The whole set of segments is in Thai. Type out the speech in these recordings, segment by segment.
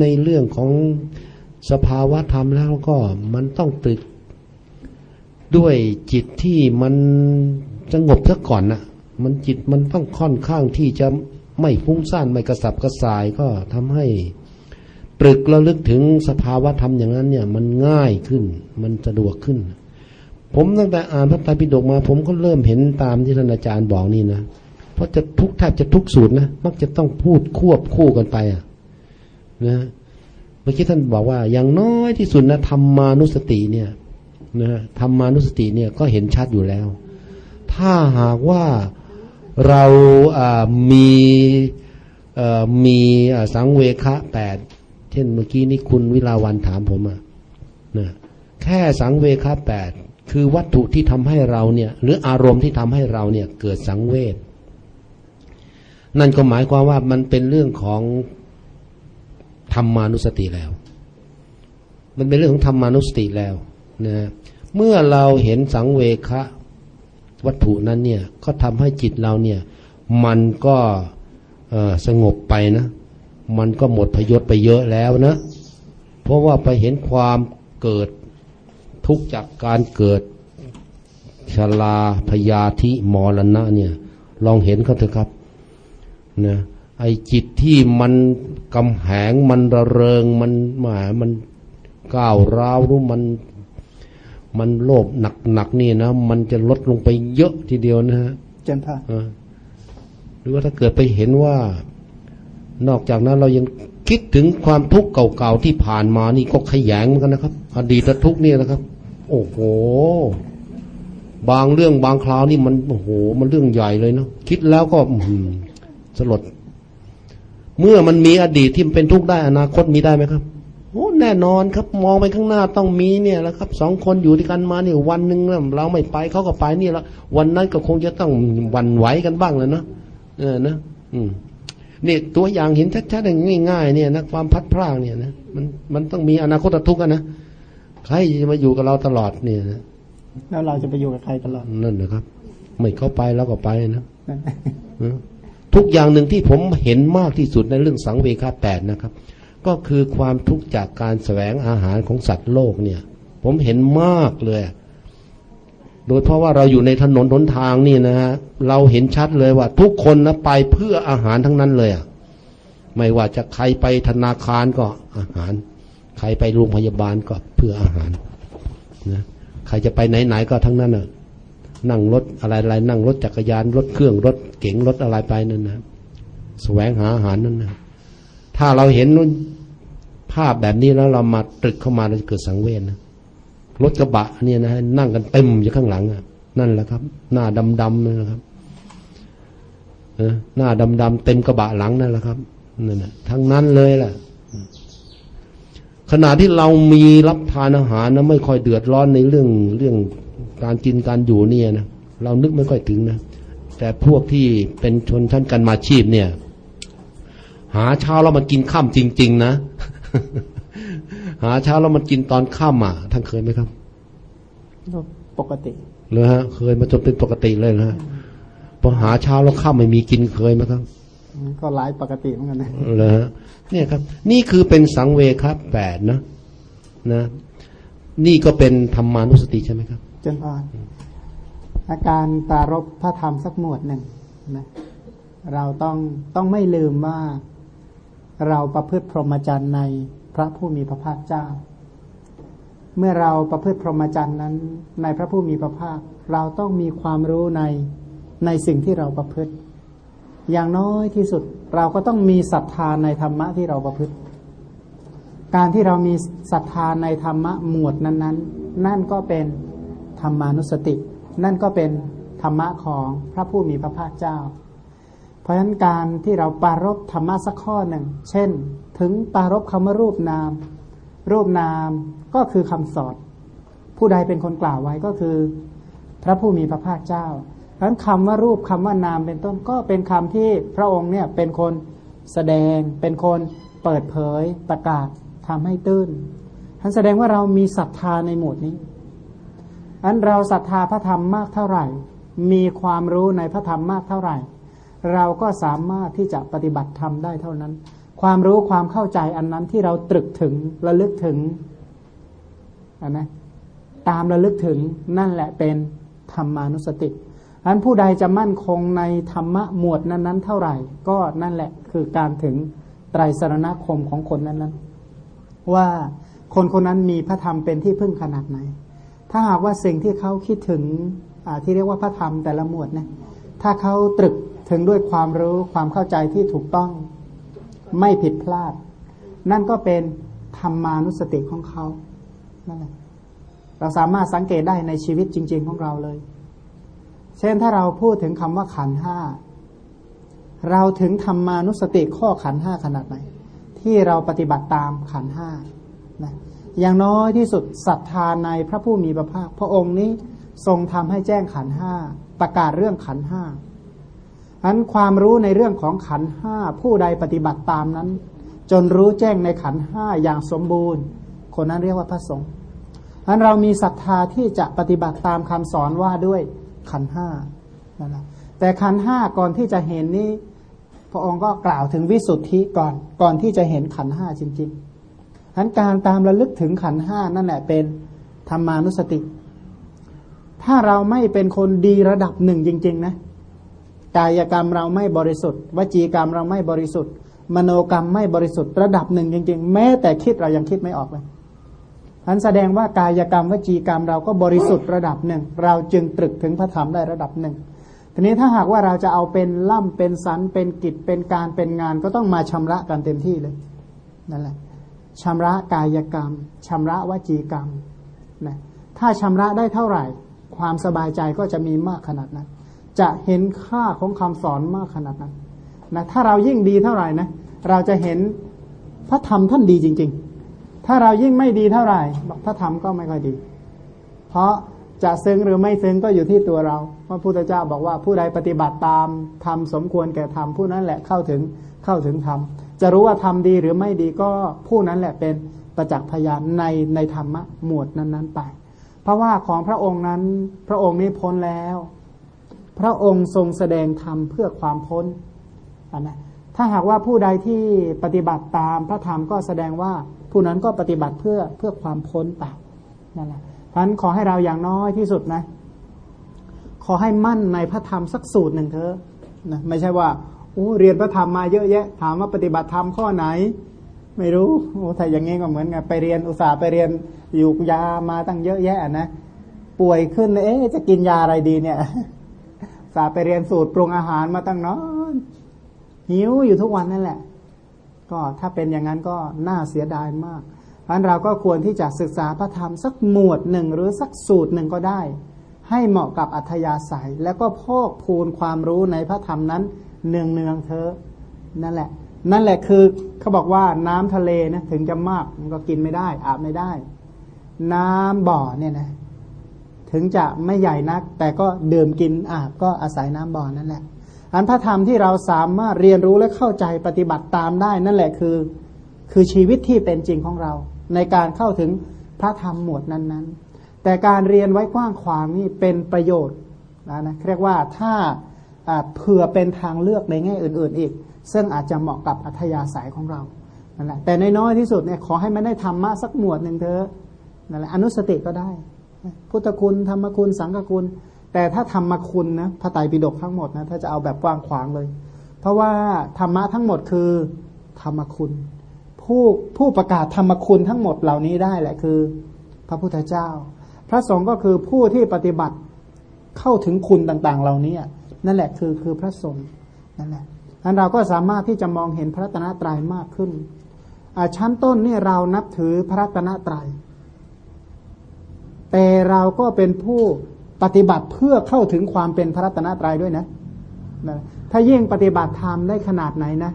ในเรื่องของสภาวะธรรมแล้วก็มันต้องตึก ด้วยจิตที่มันสงบซะก่อนนะมันจิตมันต้องค่อนข้างที่จะไม่ฟุ้งซ่านไม่กระสับกระส่ายก็ทำให้ตรึกระลึกถึงสภาวะธรรมอย่างนั้นเนี่ย มันง่ายขึ้น มันสะดวกขึ้น ผมตั้งแต่อ่านพระไตรปิฎกมา ผมก็เริ่มเห็นตามที่ท่านอาจารย์บอกนี่นะเพราะจะทุกแทบจะทุกสูตรนะมักจะต้องพูดควบคู่กันไปอะ นะเมื่อกี้ท่านบอกว่าอย่างน้อยที่สุดนะธรรมานุสติเนี่ยนะธรรมานุสติเนี่ยก็เห็นชัดอยู่แล้ว ถ้าหากว่าเราามีมีสังเวคะแปดเช่นเมื่อกี้นี้คุณวิลาวันถามผมอะนะแค่สังเวคะแปดคือวัตถุที่ทำให้เราเนี่ย หรืออารมณ์ที่ทำให้เราเนี่ยเกิดสังเวชนั่นก็หมายความว่ามันเป็นเรื่องของ ธรรมานุสติแล้ว มันเป็นเรื่องของธรรมานุสติแล้วนะเมื่อเราเห็นสังเวคะวัตถุนั้นเนี่ยก็ทำให้จิตเราเนี่ยมันก็สงบไปนะ มันก็หมดพยศไปเยอะแล้วนะ เพราะว่าไปเห็นความเกิดทุกจากการเกิดชลาพยาธิมรณะเนี่ย ลองเห็นเขาเถอะครับนะ ไอจิตที่มันกำแหงมันระเริงมันหมามันก้าวร้าวรู้มัน มันโลภหนักหนักนี่นะมันจะลดลงไปเยอะทีเดียวนะฮะเจนพะหรือว่าถ้าเกิดไปเห็นว่า นอกจากนั้นเรายังคิดถึงความทุกข์เก่าๆที่ผ่านมานี่ก็ขยงเหมือนกันนะครับ อดีตทุกข์นี่นะครับ โอ้โห บางเรื่องบางคราวนี่มันโอ้โห มันเรื่องใหญ่เลยเนาะคิดแล้วก็สลด เมื่อมันมีอดีตที่เป็นทุกข์ได้อนาคตมีได้ไหมครับโอ้แน่นอนครับมองไปข้างหน้าต้องมีเนี่ยแหละครับสองคนอยู่ด้วยกันมาเนี่ยวันหนึ่งเราไม่ไปเขาก็ไปนี่แล้ววันนั้นก็คงจะต้องวันไหวกันบ้างเลยเนาะเออนะอืมนี่ตัวอย่างเห็นชัดๆอย่างง่ายๆเนี่ยนะความพัดพรากเนี่ยนะมันมันต้องมีอนาคตทุกข์นะใครจะมาอยู่กับเราตลอดเนี่ยนะแล้วเราจะไปอยู่กับใครตลอดนั่นนะครับ ไม่เข้าไปแล้วก็ไปนะ ทุกอย่างหนึ่งที่ผมเห็นมากที่สุดในเรื่องสังเวชแปดนะครับ ก็คือความทุกข์จากการแสวงอาหารของสัตว์โลกเนี่ย ผมเห็นมากเลย โดยเพราะว่าเราอยู่ในถนนหนทางนี่นะฮะเราเห็นชัดเลยว่า ทุกคนนะไปเพื่ออาหารทั้งนั้นเลยอะไม่ว่าจะใครไปธนาคารก็อาหาร ใครไปโรงพยาบาลก็เพื่ออาหารนะใครจะไปไหนๆก็ทั้งนั้นอะ นั่งรถอะไรอะไรนั่งรถจักรยานรถเครื่องรถเก๋งรถอะไรไปนั่นนะแสวงหาอาหารนั่นนะถ้าเราเห็นภาพแบบนี้แล้วเรามาตรึกเข้ามาเราจะเกิดสังเวชนะรถกระบะเนี่ยนะนั่งกันเต็มอยู่ข้างหลังอะ นั่นแหละครับ หน้าดำๆนั่นแหละครับหน้าดำๆเต็มกระบะหลังนั่นแหละครับนั่นแหะทั้งนั้นเลยแหละขณะที่เรามีรับทานอาหารนะไม่ค่อยเดือดร้อนในเรื่องเรื่อง การกินการอยู่เนี่ยนะเรานึกไม่ค่อยถึงนะแต่พวกที่เป็นชนชั้นกันมาชีพเนี่ย หาเช้าแล้วมากินข้ามจริง ๆ นะ หาเช้าแล้วมากินตอนข้ามอะท่านเคยไหมครับปกติเลยฮะ เคยมาจนเป็นปกติเลยนะฮะพอหาเช้าแล้วข้ามไม่มีกินเคยไหมครับก็หลายปกติเหมือนกันนะเลยฮะเนี่ยครับ นี่คือเป็นสังเวครับแปดนะนะ นี่ก็เป็นธรรมานุสติใช่ไหมครับ จนพรอาการปรารบพระธรรมสักหมวดหนึ่งนะเราต้องต้องไม่ลืมว่าเราประพฤติพรหมจรรย์ในพระผู้มีพระภาคเจ้า เมื่อเราประพฤติพรหมจรรย์นั้น ในพระผู้มีพระภาค เราต้องมีความรู้ในในสิ่งที่เราประพฤติ อย่างน้อยที่สุดเราก็ต้องมีศรัทธาในธรรมะที่เราประพฤติ การที่เรามีศรัทธาในธรรมะหมวดนั้น ๆนนนั่นก็เป็น ธรรมานุสติ นั่นก็เป็นธรรมะของพระผู้มีพระภาคเจ้า เพราะฉะนั้นการที่เราปารบธรรมะสักข้อหนึ่ง เช่น ถึงปารบคำว่ารูปนาม รูปนามก็คือคำสอนผู้ใดเป็นคนกล่าวไว้ก็คือ พระผู้มีพระภาคเจ้าเพราะฉะนั้นคำว่ารูปคำว่านามเป็นต้นก็เป็นคำที่พระองค์เนี่ยเป็นคนแสดงเป็นคนเปิดเผยประกาศทำให้ตื้นท่านแสดงว่าเรามีศรัทธาในหมวดนี้ อันเราศรัทธาพระธรรมมากเท่าไหร่ มีความรู้ในพระธรรมมากเท่าไหร่ เราก็สามารถที่จะปฏิบัติธรรมได้เท่านั้น ความรู้ความเข้าใจอันนั้นที่เราตรึกถึงระลึกถึงนนะตามระลึกถึงนั่นแหละเป็นธรรมานุสติอันผู้ใดจะมั่นคงในธรรมะหมวดนั้น ๆ เท่าไหร่ ก็นั่นแหละคือการถึงไตรสรณคมของคนนั้นๆว่าคนคนนั้นมีพระธรรมเป็นที่พึ่งขนาดไหน ถ้าหากว่าสิ่งที่เขาคิดถึงที่เรียกว่าพระธรรมแต่ละหมวดนะถ้าเขาตรึกถึงด้วยความรู้ความเข้าใจที่ถูกต้อง ไม่ผิดพลาด นั่นก็เป็นธรรมานุสติของเขานั่นแหละเราสามารถสังเกตได้ในชีวิตจริง ๆ ของเราเลย เช่นถ้าเราพูดถึงคำว่าขันห้าเราถึงธรรมานุสติข้อขันห้าขนาดไหน ที่เราปฏิบัติตามขันห้านะ อย่างน้อยที่สุดศรัทธาในพระผู้มีพระภาค พระองค์นี้ทรงทำให้แจ้งขันห้าประกาศเรื่องขันห้าอันความรู้ในเรื่องของขันห้าผู้ใดปฏิบัติตามนั้น จนรู้แจ้งในขันห้าอย่างสมบูรณ์ คนนั้นเรียกว่าพระสงฆ์อันเรามีศรัทธาที่จะปฏิบัติตามคำสอนว่าด้วยขันห้านะแต่ขันห้าก่อนที่จะเห็นนี้ พระองค์ก็กล่าวถึงวิสุทธิก่อนก่อนที่จะเห็นขันห้าจริง ๆ อันการตามระลึกถึงขันห้านั่นแหละเป็นธรรมานุสติ ถ้าเราไม่เป็นคนดีระดับหนึ่งจริง ๆ นะ กายกรรมเราไม่บริสุทธิ์ วจีกรรมเราไม่บริสุทธิ์ มโนกรรมไม่บริสุทธิ์ระดับหนึ่งจริง ๆ แม้แต่คิดเรายังคิดไม่ออกเลยอันแสดงว่ากายกรรมวจีกรรมเราก็บริสุทธิ์ระดับหนึ่ง เราจึงตรึกถึงพระธรรมได้ระดับหนึ่งทีนี้ถ้าหากว่าเราจะเอาเป็นล่ำเป็นสันเป็นกิจเป็นการเป็นงานก็ต้องมาชำระกันเต็มที่เลยนั่นแหละ ชำระกายกรรมชำระวจีกรรมนะถ้าชำระได้เท่าไหร่ ความสบายใจก็จะมีมากขนาดนั้น จะเห็นค่าของคำสอนมากขนาดนั้นนะถ้าเรายิ่งดีเท่าไหร่นะเราจะเห็นพระธรรมท่านดีจริง ๆ ถ้าเรายิ่งไม่ดีเท่าไหร่บอกพระธรรมก็ไม่ค่อยดี เพราะจะซึ้งหรือไม่ซึ้งก็อยู่ที่ตัวเรา พระพุทธเจ้าบอกว่าผู้ใดปฏิบัติตามทำสมควรแก่ธรรมผู้นั้นแหละเข้าถึงเข้าถึงธรรม จะรู้ว่าทำดีหรือไม่ดีก็ผู้นั้นแหละเป็นประจักษ์พยานในในธรรมะหมวดนั้น ๆ ไป เพราะว่าของพระองค์นั้นพระองค์นี้พ้นแล้ว พระองค์ทรงแสดงธรรมเพื่อความพ้นนนะถ้าหากว่าผู้ใดที่ปฏิบัติตามพระธรรมก็แสดงว่าผู้นั้นก็ปฏิบัติเพื่อเพื่อความพ้นไปนั่นแหละเพราะนั้นขอให้เราอย่างน้อยที่สุดนะ ขอให้มั่นในพระธรรมสักสูตรหนึ่งเถอะนะไม่ใช่ว่า โอ้เรียนพระธรรมมาเยอะแยะ ถามว่าปฏิบัติธรรมข้อไหน ไม่รู้โอ้แต่อย่างงี้ก็เหมือนไงไปเรียนอุตส่าห์ไปเรียนอยู่ยามาตั้งเยอะแยะนะป่วยขึ้นเอ๊ะจะกินยาอะไรดีเนี่ยสาไปเรียนสูตรปรุงอาหารมาตั้งนานหิวอยู่ทุกวันนั่นแหละ ก็ถ้าเป็นอย่างนั้นก็น่าเสียดายมากเพราะเราก็ควรที่จะศึกษาพระธรรมสักหมวดหนึ่งหรือสักสูตรหนึ่งก็ได้ ให้เหมาะกับอัธยาศัย แล้วก็พอกพูนความรู้ในพระธรรมนั้น เนืองเนืองเธอนั่นแหละ นั่นแหละคือเขาบอกว่าน้ำทะเลนะถึงจะมากมันก็กินไม่ได้ อาบไม่ได้ น้ำบ่อเนี่ยนะ ถึงจะไม่ใหญ่นัก แต่ก็ดื่มกินอาบก็อาศัยน้ำบ่อนั่นแหละ อันพระธรรมที่เราสามารถเรียนรู้และเข้าใจปฏิบัติตามได้ นั่นแหละคือ คือชีวิตที่เป็นจริงของเรา ในการเข้าถึงพระธรรมหมวดนั้นๆ แต่การเรียนไว้กว้างขวางนี่เป็นประโยชน์นะนะเรียกว่าถ้า เผื่อเป็นทางเลือกในแง่อื่น ๆ อีก ซึ่งอาจจะเหมาะกับอัธยาศัยของเรานั่นแหละแต่ในน้อยที่สุดเนี่ยขอให้มันได้ธรรมะสักหมวดหนึ่งเถอะนั่นแหละอนุสติก็ได้ พุทธคุณธรรมคุณสังฆคุณ แต่ถ้าธรรมคุณนะพระไตรปิฎกทั้งหมดนะถ้าจะเอาแบบกว้างขวางเลย เพราะว่าธรรมะทั้งหมดคือธรรมคุณ ผู้ผู้ประกาศธรรมคุณทั้งหมดเหล่านี้ได้แหละคือ พระพุทธเจ้า พระสงฆ์ก็คือผู้ที่ปฏิบัติเข้าถึงคุณต่าง ๆ เหล่านี้ นั่นแหละคือคือพระสงฆ์นั่นแหละนั้นเราก็สามารถที่จะมองเห็นพระตนะตรัยมากขึ้นชั้นต้นนี่เรานับถือพระตนะตรัยแต่เราก็เป็นผู้ปฏิบัติเพื่อเข้าถึงความเป็นพระตนตรัยด้วยนะนะถ้ายิ่งปฏิบัติธรรมได้ขนาดไหนนะ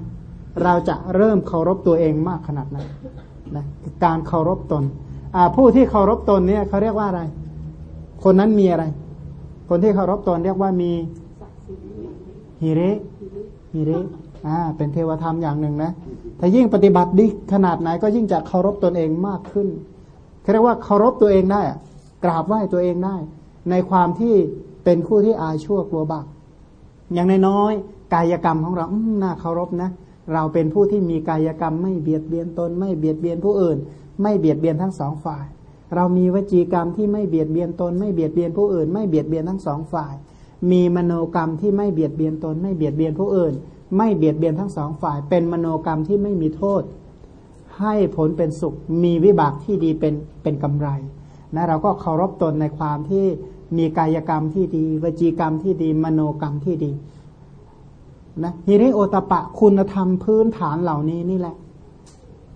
เราจะเริ่มเคารพตัวเองมากขนาดไหนนะการเคารพตนผู้ที่เคารพตนเนี่ยเขาเรียกว่าอะไร คนนั้นมีอะไร คนที่เคารพตนเรียกว่ามี ฮิริฮิริอ่าเป็นเทวธรรมอย่างหนึ่งนะถ้ายิ่งปฏิบัติดีขนาดไหนก็ยิ่งจะเคารพตนเองมากขึ้นเขาเรียกว่าเคารพตัวเองได้กราบไหว้ตัวเองได้ ในความที่เป็นผู้ที่อายชั่วกลัวบาปอย่างน้อยๆกายกรรมของเราน่าเคารพนะ เราเป็นผู้ที่มีกายกรรม ไม่เบียดเบียนตน ไม่เบียดเบียนผู้อื่น ไม่เบียดเบียนทั้งสองฝ่าย เรามีวจีกรรมที่ไม่เบียดเบียนตน ไม่เบียดเบียนผู้อื่น ไม่เบียดเบียนทั้งสองฝ่าย มีมโนกรรมที่ไม่เบียดเบียนตน ไม่เบียดเบียนผู้อื่น ไม่เบียดเบียนทั้งสองฝ่าย เป็นมโนกรรมที่ไม่มีโทษ ให้ผลเป็นสุข มีวิบากที่ดีเป็นเป็นกำไรนะเราก็เคารพตนในความที่มีกายกรรมที่ดี วจีกรรมที่ดี มโนกรรมที่ดีนะฮิริโอตปะคุณธรรมพื้นฐานเหล่านี้นี่แหละ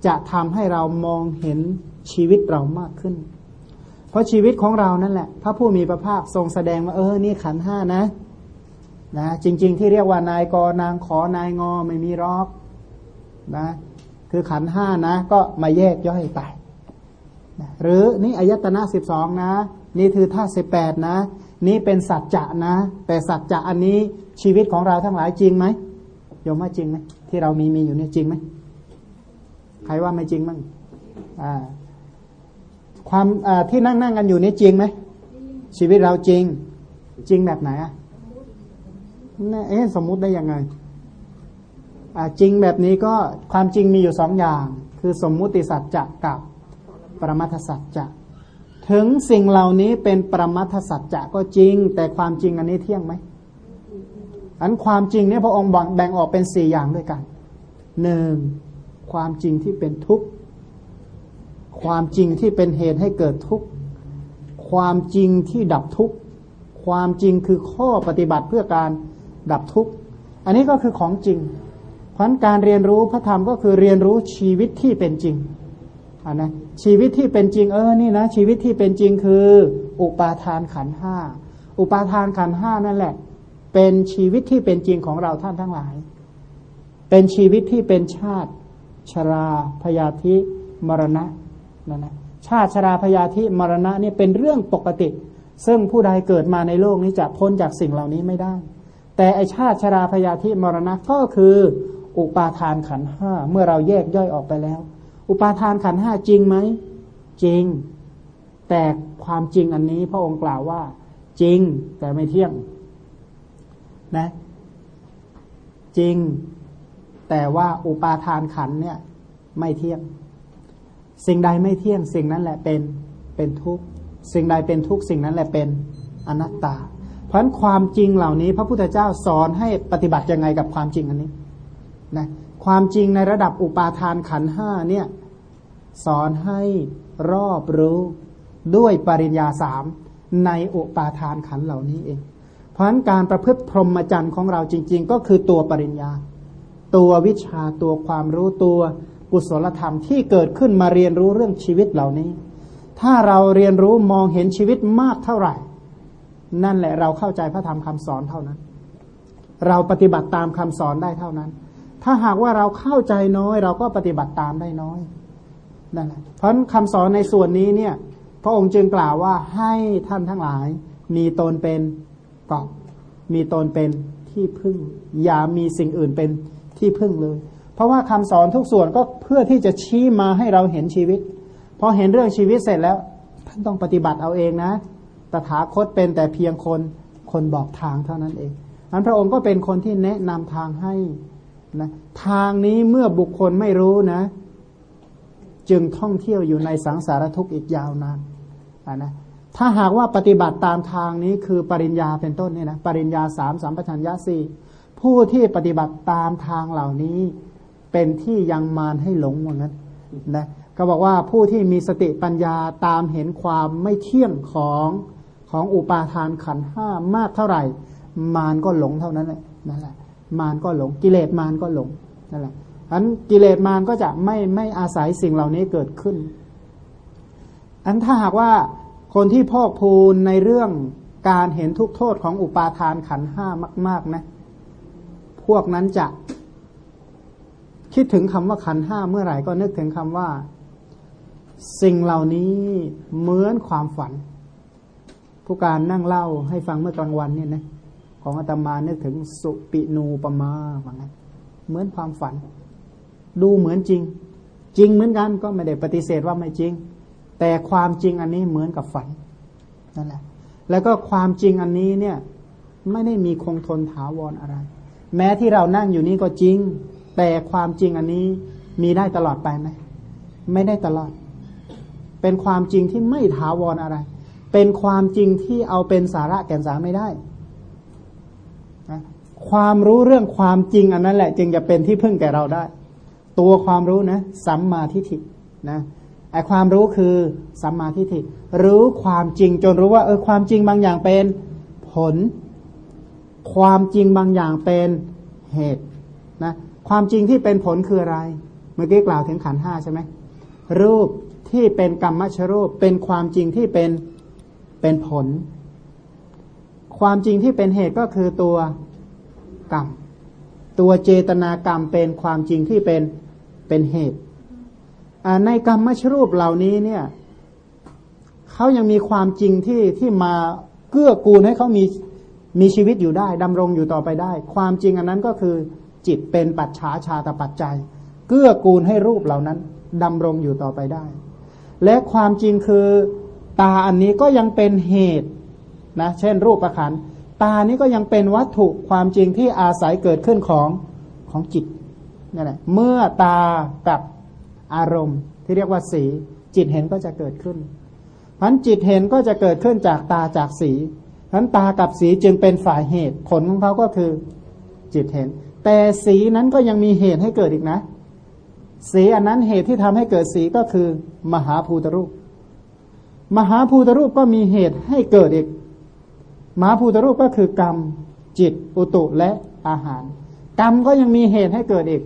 จะทำให้เรามองเห็นชีวิตเรามากขึ้น เพราะชีวิตของเรานั่นแหละ พระผู้มีพระภาคทรงแสดงว่าเออ นี่ขันห้านะนะจริง ๆ ที่เรียกว่านายกนางขอนายงอไม่มีรอกนะ คือขันห้านะ ก็มาแยกย่อยไปนะหรือนี่อายตนะสิบสองนะ นี่คือท่าสิบแปดนะ นี่เป็นสัจจะนะ แต่สัจจะอันนี้ชีวิตของเราทั้งหลายจริงไหมโยมว่าจริงไหมที่เรามีมีอยู่เนี่ยจริงไหมใครว่าไม่จริงบ้างอ่า ความที่นั่งนั่งกันอยู่นี่จริงไหมชีวิตเราจริง จริงแบบไหนอะเอ๊ะสมมุติได้ยังไงจริงแบบนี้ก็ความจริงมีอยู่สองอย่าง คือสมมุติสัจจะกับปรมัทสัจจะถึงสิ่งเหล่านี้เป็นปรมัทสัจจะก็จริง แต่ความจริงอันนี้เที่ยงไหมอันความจริงเนี่ยพระองค์แบ่งออกเป็นสี่อย่างด้วยกันหนึ่งความจริงที่เป็นทุกข์ ความจริงที่เป็นเหตุให้เกิดทุกข์ ความจริงที่ดับทุกข์ ความจริงคือข้อปฏิบัติเพื่อการดับทุกข์ อันนี้ก็คือของจริงเพราะการเรียนรู้พระธรรมก็คือเรียนรู้ชีวิตที่เป็นจริงอันนะชีวิตที่เป็นจริงเออนี่นะชีวิตที่เป็นจริงคือ อุปาทานขันห้าอุปาทานขันห้านั่นแหละ เป็นชีวิตที่เป็นจริงของเราท่านทั้งหลาย เป็นชีวิตที่เป็นชาติ ชราพยาธิมรณะ นั่นนะชาติชราพยาธิมรณะนี่เป็นเรื่องปกติ ซึ่งผู้ใดเกิดมาในโลกนี้จะพ้นจากสิ่งเหล่านี้ไม่ได้ แต่ไอชาติชราพยาธิมรณะก็คืออุปาทานขันห้าเมื่อเราแยกย่อยออกไปแล้ว อุปาทานขันห้าจริงไหมจริง แต่ความจริงอันนี้พระองค์กล่าวว่า จริงแต่ไม่เที่ยงนะ จริง แต่ว่าอุปาทานขันเนี่ย ไม่เที่ยง สิ่งใดไม่เที่ยงสิ่งนั้นแหละเป็นเป็นทุกข์สิ่งใดเป็นทุกข์สิ่งนั้นแหละเป็นอนัตตา เพราะฉะนั้นความจริงเหล่านี้ พระพุทธเจ้าสอนให้ปฏิบัติยังไงกับความจริงอันนี้นะความจริงในระดับอุปาทานขันห้าเนี่ยสอนให้รอบรู้ด้วยปริญญาสามในอุปาทานขันเหล่านี้เอง เพราะฉะนั้นการประพฤติพรหมจรรย์ของเราจริง ๆ ก็คือตัวปริญญา ตัววิชาตัวความรู้ตัว กุศลธรรมที่เกิดขึ้นมาเรียนรู้เรื่องชีวิตเหล่านี้ ถ้าเราเรียนรู้มองเห็นชีวิตมากเท่าไหร่ นั่นแหละเราเข้าใจพระธรรมคำสอนเท่านั้น เราปฏิบัติตามคำสอนได้เท่านั้น ถ้าหากว่าเราเข้าใจน้อย เราก็ปฏิบัติตามได้น้อยนั่นแหละเพราะคำสอนในส่วนนี้เนี่ย พระองค์จึงกล่าวว่าให้ท่านทั้งหลาย มีตนเป็นเก็มีตนเป็นที่พึ่ง อย่ามีสิ่งอื่นเป็นที่พึ่งเลย เพราะว่าคำสอนทุกส่วนก็เพื่อที่จะชี้มาให้เราเห็นชีวิต พอเห็นเรื่องชีวิตเสร็จแล้วท่านต้องปฏิบัติเอาเองนะ ตถาคตเป็นแต่เพียงคนคนบอกทางเท่านั้นเองนั้นพระองค์ก็เป็นคนที่แนะนำทางให้นะทางนี้เมื่อบุคคลไม่รู้นะ จึงท่องเที่ยวอยู่ในสังสารทุกข์อีกยาวนานนะถ้าหากว่าปฏิบัติตามทางนี้คือปริญญาเป็นต้นเนี่ยนะปริญญาสามสามปัญญาสี่ผู้ที่ปฏิบัติตามทางเหล่านี้ เป็นที่ยังมารให้หลงว่างั้นนะก็บอกว่าผู้ที่มีสติปัญญาตามเห็นความไม่เที่ยงของของอุปาทานขันห้ามากเท่าไหร่ มารก็หลงเท่านั้นแหละนั่นแหละ มารก็หลง กิเลสมารก็หลงนั่นแหละอันกิเลสมารก็จะไม่ไม่อาศัยสิ่งเหล่านี้เกิดขึ้น อันถ้าหากว่าคนที่พอกพูนในเรื่องการเห็นทุกโทษของอุปาทานขันห้ามาก ๆนะ พวกนั้นจะ คิดถึงคำว่าขันห้าเมื่อไหร่ก็นึกถึงคำว่า สิ่งเหล่านี้เหมือนความฝัน ผู้การนั่งเล่าให้ฟังเมื่อกลางวันเนี่ยนะของอาตมานึกถึงสุปินูปมาว่างั้นเหมือนความฝัน ดูเหมือนจริง จริงเหมือนกันก็ไม่ได้ปฏิเสธว่าไม่จริง แต่ความจริงอันนี้เหมือนกับฝันนั่นแหละแล้วก็ความจริงอันนี้เนี่ย ไม่ได้มีคงทนถาวรอะไร แม้ที่เรานั่งอยู่นี่ก็จริง แต่ความจริงอันนี้มีได้ตลอดไปไหมไม่ได้ตลอด เป็นความจริงที่ไม่ถาวรออะไร เป็นความจริงที่เอาเป็นสาระแก่นสารไม่ได้นะความรู้เรื่องความจริงอันนั้นแหละ จึงจะเป็นที่พึ่งแก่เราได้ ตัวความรู้นะสัมมาทิฏฐินะไอความรู้คือสัมมาทิฏฐิรู้ความจริงจนรู้ว่าเออความจริงบางอย่างเป็นผล ความจริงบางอย่างเป็นเหตุนะ ความจริงที่เป็นผลคืออะไร เมื่อกี้กล่าวถึงขันห้าใช่ไหมรูปที่เป็นกรรมชรูปเป็นความจริงที่เป็นเป็นผล ความจริงที่เป็นเหตุก็คือตัวกรรม ตัวเจตนากรรมเป็นความจริงที่เป็นเป็นเหตุในกรรมชรูปเหล่านี้เนี่ยเขายังมีความจริงที่ที่มาเกื้อกูลให้เขามีมีชีวิตอยู่ได้ดำรงอยู่ต่อไปได้ ความจริงอันนั้นก็คือ จิตเป็นปัจฉาชาตปัจจัย เกื้อกูลให้รูปเหล่านั้นดำรงอยู่ต่อไปได้ และความจริงคือตาอันนี้ก็ยังเป็นเหตุนะเช่น รูปประคันตานี้ก็ยังเป็นวัตถุความจริงที่อาศัยเกิดขึ้นของของจิตนี่แหละเมื่อตากับอารมณ์ ที่เรียกว่าสี จิตเห็นก็จะเกิดขึ้นพันจิตเห็นก็จะเกิดขึ้นจากตาจากสีพันตากับสีจึงเป็นฝ่ายเหตุผลของเขาก็คือจิตเห็น แต่สีนั้นก็ยังมีเหตุให้เกิดอีกนะ สีอันนั้นเหตุที่ทำให้เกิดสีก็คือ มหาภูตรูป มหาภูตรูปก็มีเหตุให้เกิดอีก มหาภูตรูปก็คือกรรม จิต อุตุและอาหาร กรรมก็ยังมีเหตุให้เกิดอีก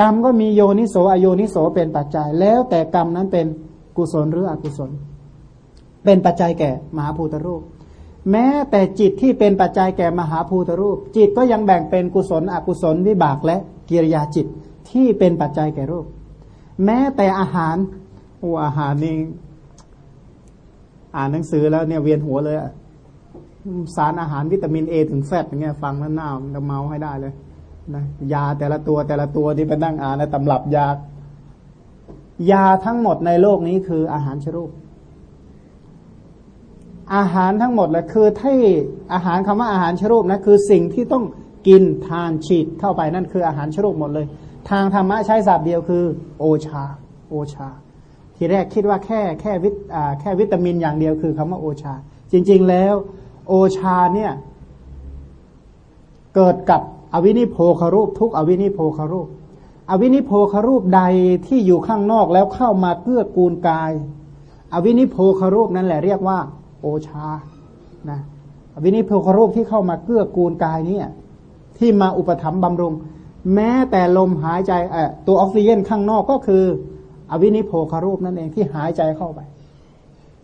กรรมก็มีโยนิโสอโยนิโสเป็นปัจจัย แล้วแต่กรรมนั้นเป็นกุศลหรืออกุศล เป็นปัจจัยแก่มหาภูตรูป แม้แต่จิตที่เป็นปัจจัยแก่มหาภูตรูป จิตก็ยังแบ่งเป็นกุศลอกุศลวิบากและกิริยาจิตที่เป็นปัจจัยแก่รูป แม้แต่อาหารโอ้อาหารนี่อ่านหนังสือแล้วเนี่ยเวียนหัวเลยสารอาหารวิตามินเอถึงแฟตอย่างเงี้ยฟังแล้วหน้าจะเมาให้ได้เลยนะยาแต่ละตัวแต่ละตัวที่ไปนั่งอ่านในตำรับยายาทั้งหมดในโลกนี้คืออาหารชรูป อาหารทั้งหมดแหละคือที่อาหารคำว่าอาหารชรูปนะคือสิ่งที่ต้องกินทานฉีดเข้าไปนั่นคืออาหารชรูปหมดเลย ทางธรรมะใช้ศัพท์เดียวคือ โอชา โอชา ทีแรกคิดว่าแค่แค่วิตแค่วิตามินอย่างเดียวคือคำว่าโอชา จริง ๆ แล้ว โอชาเนี่ยเกิดกับอวินิโพคารูป ทุกอวินิโพคารูป อวินิพโภครูปใดที่อยู่ข้างนอกแล้วเข้ามาเกื้อกูลกาย อวินิพโภครูปนั่นแหละเรียกว่า โอชานะอวินิพโภครูปที่เข้ามาเกื้อกูลกายนี่ที่มาอุปถัมภ์บำรุง แม้แต่ลมหายใจเออตัวออกซิเจนข้างนอกก็คือ อวินิพโภครูปนั่นเองที่หายใจเข้าไป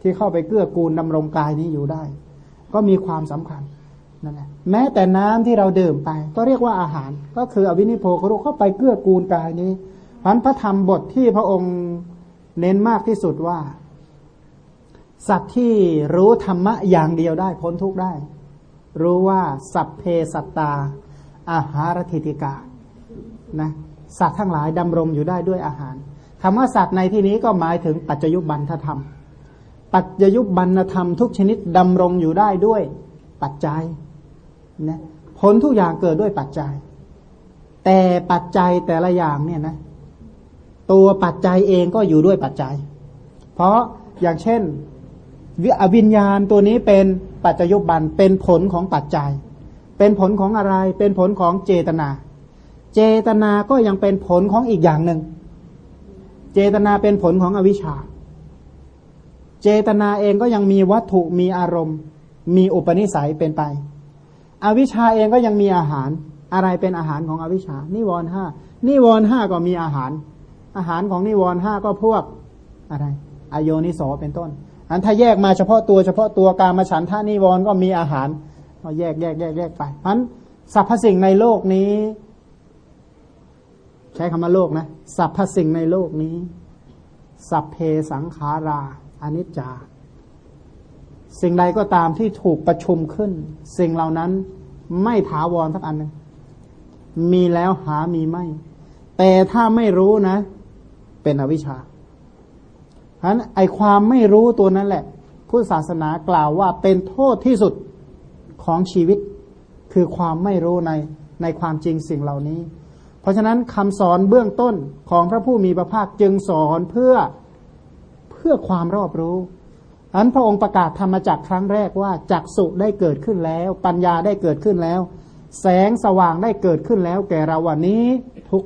ที่เข้าไปเกื้อกูลดำรงกายนี้อยู่ได้ ก็มีความสำคัญนั่นแหละแม้แต่น้ำที่เราดื่มไป ก็เรียกว่าอาหาร ก็คืออวินิโพครุเข้าไปเกื้อกูลกายนี้พันพระธรรมบทที่พระองค์เน้นมากที่สุดว่า สัตว์ที่รู้ธรรมะอย่างเดียวได้พ้นทุกได้ รู้ว่าสัพเพสัตตา อาหารทิติกานะสัตว์ทั้งหลายดำรงอยู่ได้ด้วยอาหารคำว่าสัตว์ในที่นี้ก็หมายถึงปัจจยุบันธรรม ปัจจยุบันธรรมทุกชนิดดำรงอยู่ได้ด้วยปัจจัยนะผลทุกอย่างเกิดด้วยปัจจัย แต่ปัจจัยแต่ละอย่างเนี่ยนะ ตัวปัจจัยเองก็อยู่ด้วยปัจจัย เพราะอย่างเช่น อวิญญาณตัวนี้เป็นปัจจยุบันเป็นผลของปัจจัย เป็นผลของอะไร เป็นผลของเจตนา เจตนาก็ยังเป็นผลของอีกอย่างหนึ่ง เจตนาเป็นผลของอวิชชา เจตนาเองก็ยังมีวัตถุมีอารมณ์ มีอุปนิสัยเป็นไป อวิชชาเองก็ยังมีอาหาร อะไรเป็นอาหารของอวิชชา นิวรห้านิวรห้าก็มีอาหาร อาหารของนิวรห้าก็พวกอะไร อโยนิโสเป็นต้น อันถ้าแยกมาเฉพาะตัวเฉพาะตัวการมาฉันท่านิวรก็มีอาหารก็แยกแยกแยกแยกไปเพราะสรรพสิ่งในโลกนี้ ใช้คำว่าโลกนะสรรพสิ่งในโลกนี้สัพเพสังขาราอนิจจา สิ่งใดก็ตามที่ถูกประชุมขึ้น สิ่งเหล่านั้นไม่ถาวรสักอันหนึ่งมีแล้วหามีไม่ แต่ถ้าไม่รู้นะ เป็นอวิชชา เพราะนั้นไอความไม่รู้ตัวนั้นแหละ พุทธศาสนากล่าวว่าเป็นโทษที่สุดของชีวิต คือความไม่รู้ในในความจริงสิ่งเหล่านี้ เพราะฉะนั้นคำสอนเบื้องต้นของพระผู้มีพระภาคจึงสอนเพื่อเพื่อความรอบรู้อันพระองค์ประกาศธรรมจักครั้งแรกว่าจักสุได้เกิดขึ้นแล้ว ปัญญาได้เกิดขึ้นแล้ว แสงสว่างได้เกิดขึ้นแล้ว แก่เราวันนี้ทุก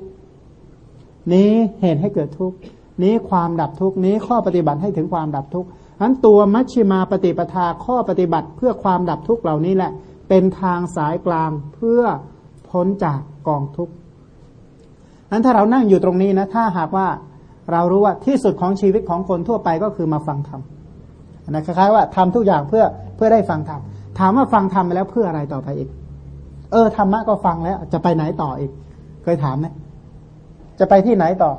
นี้เหตุให้เกิดทุกข์ นี้ความดับทุกนี้ข้อปฏิบัติให้ถึงความดับทุกนั้นตัวมัชชิมาปฏิปทาข้อปฏิบัติเพื่อความดับทุกเหล่านี้แหละ เป็นทางสายกลางเพื่อพ้นจากกองทุกนั้นถ้าเรานั่งอยู่ตรงนี้นะ ถ้าหากว่าเรารู้ว่าที่สุดของชีวิตของคนทั่วไปก็คือมาฟังธรรมนะคล้ายๆว่าทำทุกอย่างเพื่อเพื่อได้ฟังธรรมถามว่าฟังธรรมไปแล้วเพื่ออะไรต่อไปอีก เออธรรมะก็ฟังแล้ว จะไปไหนต่ออีก เคยถามไหมจะไปที่ไหนต่อ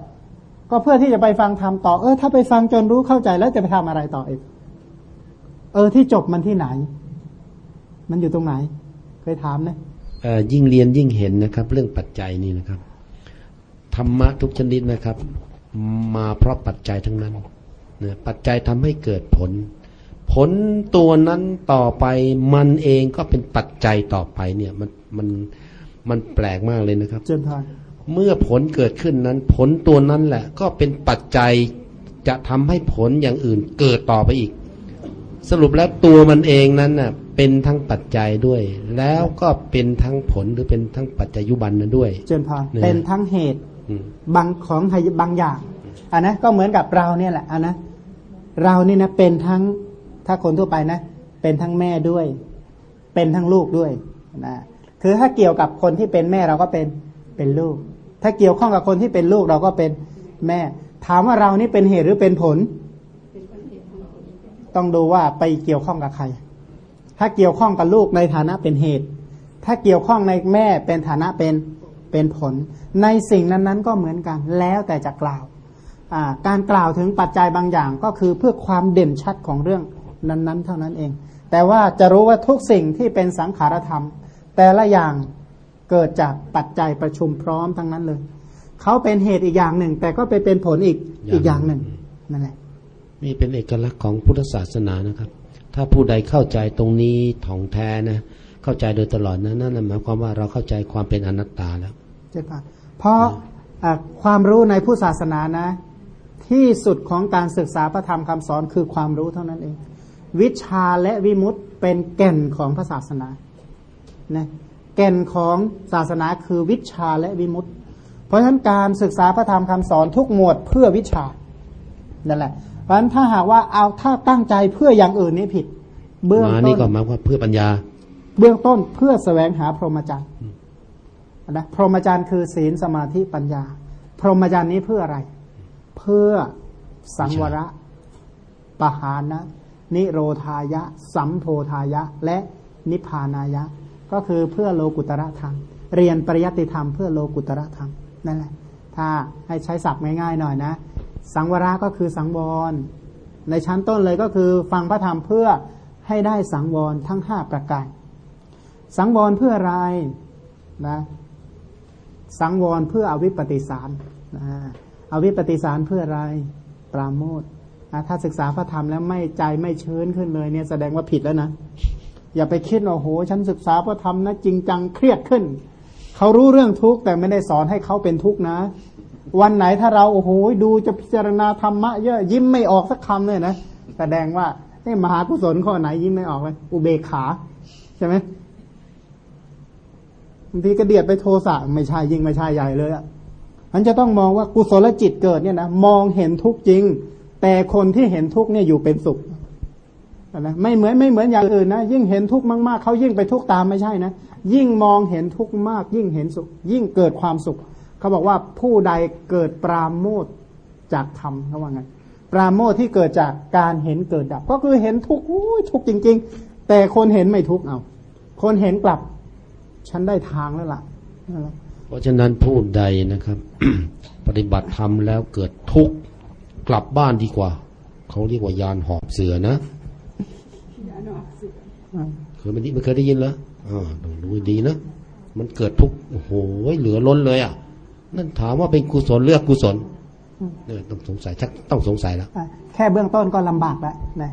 ก็เพื่อที่จะไปฟังธรรมต่อ เออ ถ้าไปฟังจนรู้เข้าใจแล้วจะไปทำอะไรต่ออีก เออ ที่จบมันที่ไหน มันอยู่ตรงไหน เคยถามนะเอ่อยิ่งเรียนยิ่งเห็นนะครับ เรื่องปัจจัยนี่นะครับ ธรรมะทุกชนิดนะครับ มาเพราะปัจจัยทั้งนั้นนะปัจจัยทำให้เกิดผล ผลตัวนั้นต่อไปมันเองก็เป็นปัจจัยต่อไปเนี่ย มันมันมันแปลกมากเลยนะครับ เจนพาน เมื่อผลเกิดขึ้นนั้น ผลตัวนั้นแหละ ก็เป็นปัจจัยจะทำให้ผลอย่างอื่นเกิดต่อไปอีก สรุปแล้วตัวมันเองนั้นน่ะเป็นทั้งปัจจัยด้วย แล้วก็เป็นทั้งผลหรือเป็นทั้งปัจจัยยุบันนั้นด้วย เจนพานเนี่ยเป็นทั้งเหตุอืมบางของบางอย่างอันนะก็เหมือนกับเราเนี่ยแหละอันนะเรานี่นะเป็นทั้งถ้าคนทั่วไปนะ เป็นทั้งแม่ด้วย เป็นทั้งลูกด้วยนะคือถ้าเกี่ยวกับคนที่เป็นแม่เราก็เป็นเป็นลูก ถ้าเกี่ยวข้องกับคนที่เป็นลูกเราก็เป็นแม่ ถามว่าเรานี่เป็นเหตุหรือเป็นผล ต้องดูว่าไปเกี่ยวข้องกับใคร ถ้าเกี่ยวข้องกับลูกในฐานะเป็นเหตุ ถ้าเกี่ยวข้องในแม่เป็นฐานะเป็นเป็นผล ในสิ่งนั้นๆก็เหมือนกัน แล้วแต่จะกล่าวการกล่าวถึงปัจจัยบางอย่างก็คือเพื่อความเด่นชัดของเรื่องนั้น ๆ เท่านั้นเอง แต่ว่าจะรู้ว่าทุกสิ่งที่เป็นสังขารธรรม แต่ละอย่าง เกิดจากปัจจัยประชุมพร้อมทั้งนั้นเลย เขาเป็นเหตุอีกอย่างหนึ่ง แต่ก็ไปเป็นผลอีกอีกอย่างหนึ่งนั่นแหละนี่เป็นเอกลักษณ์ของพุทธศาสนานะครับ ถ้าผู้ใดเข้าใจตรงนี้ถ่องแท้นะ เข้าใจโดยตลอดนะนั่นนะหมายความว่าเราเข้าใจความเป็นอนัตตาแล้วใช่ปะเพราะอะความรู้ในผู้ศาสนานะ ที่สุดของการศึกษาพระธรรมคำสอนคือความรู้เท่านั้นเอง วิชาและวิมุตต์เป็นแก่นของพระศาสนานะ แก่นของศาสนาคือวิชาและวิมุตต์เพราะฉะนั้นการศึกษาพระธรรมคำสอนทุกหมวดเพื่อวิชานั่นแหละ เพราะฉะนั้นถ้าหากว่าเอาถ้าตั้งใจเพื่ออย่างอื่นนี่ผิด เบื้องมาต้นี่ก็นหมายความว่าเพื่อปัญญา เบื้องต้นเพื่อแสวงหาพรหมจรรย์นะพรหมจรรย์คือศีลสมาธิปัญญา พรหมจรรย์นี้เพื่ออะไร เพื่อสังวระปหานะ นิโรธายะ สัมโพธายะ และนิพพานายะ ก็คือเพื่อโลกุตระธรรม เรียนปริยัติธรรมเพื่อโลกุตระธรรมนั่นแหละ ถ้าให้ใช้ศัพท์ง่ายๆหน่อยนะ สังวระก็คือสังวร ในชั้นต้นเลยก็คือฟังพระธรรมเพื่อให้ได้สังวรทั้งห้าประการ สังวรเพื่ออะไรนะ สังวรเพื่ออวิปปิสารนะอวิปปิสารเพื่ออะไร ปราโมทนะถ้าศึกษาพระธรรมแล้วไม่ใจไม่เชื้นขึ้นเลยเนี่ยแสดงว่าผิดแล้วนะ อย่าไปคิดว่าโอ้โหฉันศึกษาพระธรรมนะจริงจังเครียดขึ้น เขารู้เรื่องทุกข์แต่ไม่ได้สอนให้เขาเป็นทุกข์นะ วันไหนถ้าเราโอ้โหดูจะพิจารณาธรรมะเยอะยิ้มไม่ออกสักคำเลยนะแสดงว่าไอ้มหากุศลข้อไหนยิ้มไม่ออกเลยอุเบกขาใช่ไหมบางทีกระเดียดไปโทสะไม่ใช่ยิ่งไม่ใช่ใหญ่เลยอะมันจะต้องมองว่ากุศลจิตเกิดเนี่ยนะมองเห็นทุกข์จริง แต่คนที่เห็นทุกข์เนี่ยอยู่เป็นสุข นะไม่เหมือนไม่เหมือนอย่างอื่นนะยิ่งเห็นทุกข์มากๆเขายิ่งไปทุกข์ตามไม่ใช่นะ ยิ่งมองเห็นทุกข์มาก ยิ่งเห็นสุข ยิ่งเกิดความสุข เขาบอกว่าผู้ใดเกิดปราโมทจากธรรมเขาว่าไงปราโมทที่เกิดจากการเห็นเกิดดับ ก็คือเห็นทุกข์อุ้ยทุกข์จริง ๆ แต่คนเห็นไม่ทุกข์เอา คนเห็นกลับ ฉันได้ทางแล้วล่ะ เพราะฉะนั้นผู้ใดนะครับ ปฏิบัติธรรมแล้วเกิดทุกข์กลับบ้านดีกว่า เขาเรียกว่ายานหอบเสือนะ อ่าเคยไม่ได้ไม่เคยได้ยินเหรออ่าต้องดูให้ดีนะมันเกิดทุกข์โอ้โหเหลือล้นเลย อะ นั่นถามว่าเป็นกุศลเลือกกุศลเนี่ยต้องสงสัยชักต้องสงสัยแล้วอะแค่เบื้องต้นก็ลำบากแล้วนะ